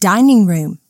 dining room.